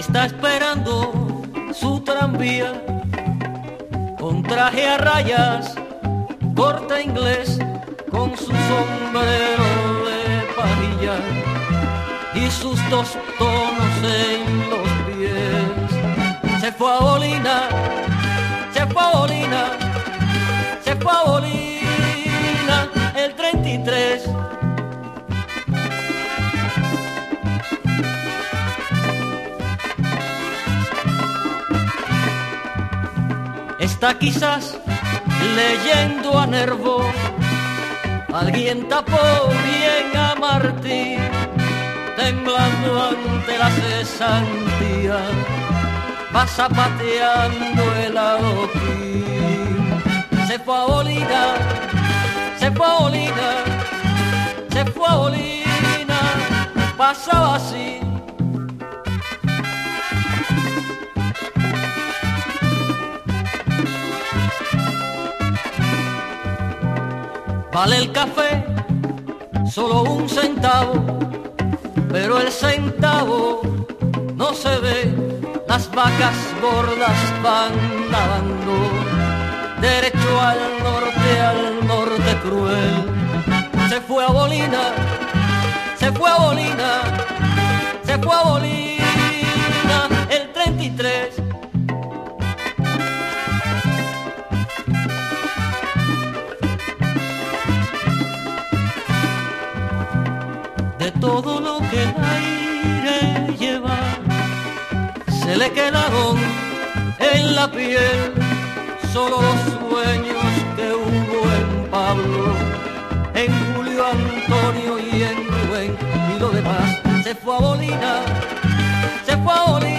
está esperando su tranvía con traje a rayas, corta inglés con su sombrero de pajilla y sus dos tonos en los pies. Se fue a Bolina, se fue a Bolina, está quizás leyendo a Nervo. Alguien tapó bien a Martí, temblando ante la cesantía, va zapateando el adoquín. Se fue a Bolina, se fue a Bolina, se fue a Bolina, pasaba así Vale el café solo un centavo, pero el centavo no se ve, las vacas gordas van lavando, derecho al norte, al norte cruel. Se fue a Bolina, se fue a Bolina, se fue a Bolina, todo lo que el aire lleva, se le quedaron en la piel solo los sueños que hubo en Pablo, en Julio Antonio y en Rubén. Y lo demás se fue a Bolina, se fue a Bolina